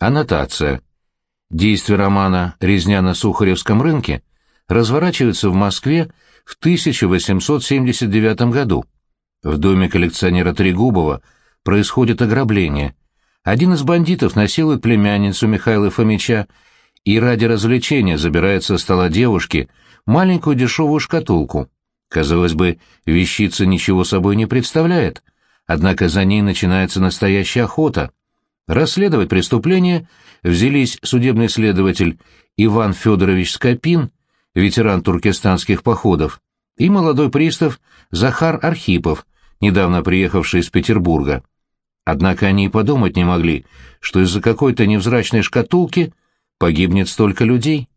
Аннотация. Действие романа «Резня на Сухаревском рынке» разворачивается в Москве в 1879 году. В доме коллекционера Трегубова происходит ограбление. Один из бандитов насилует племянницу Михаила Фомича и ради развлечения забирает со стола девушки маленькую дешевую шкатулку. Казалось бы, вещица ничего собой не представляет, однако за ней начинается настоящая охота — Расследовать преступление взялись судебный следователь Иван Федорович Скопин, ветеран туркестанских походов, и молодой пристав Захар Архипов, недавно приехавший из Петербурга. Однако они и подумать не могли, что из-за какой-то невзрачной шкатулки погибнет столько людей.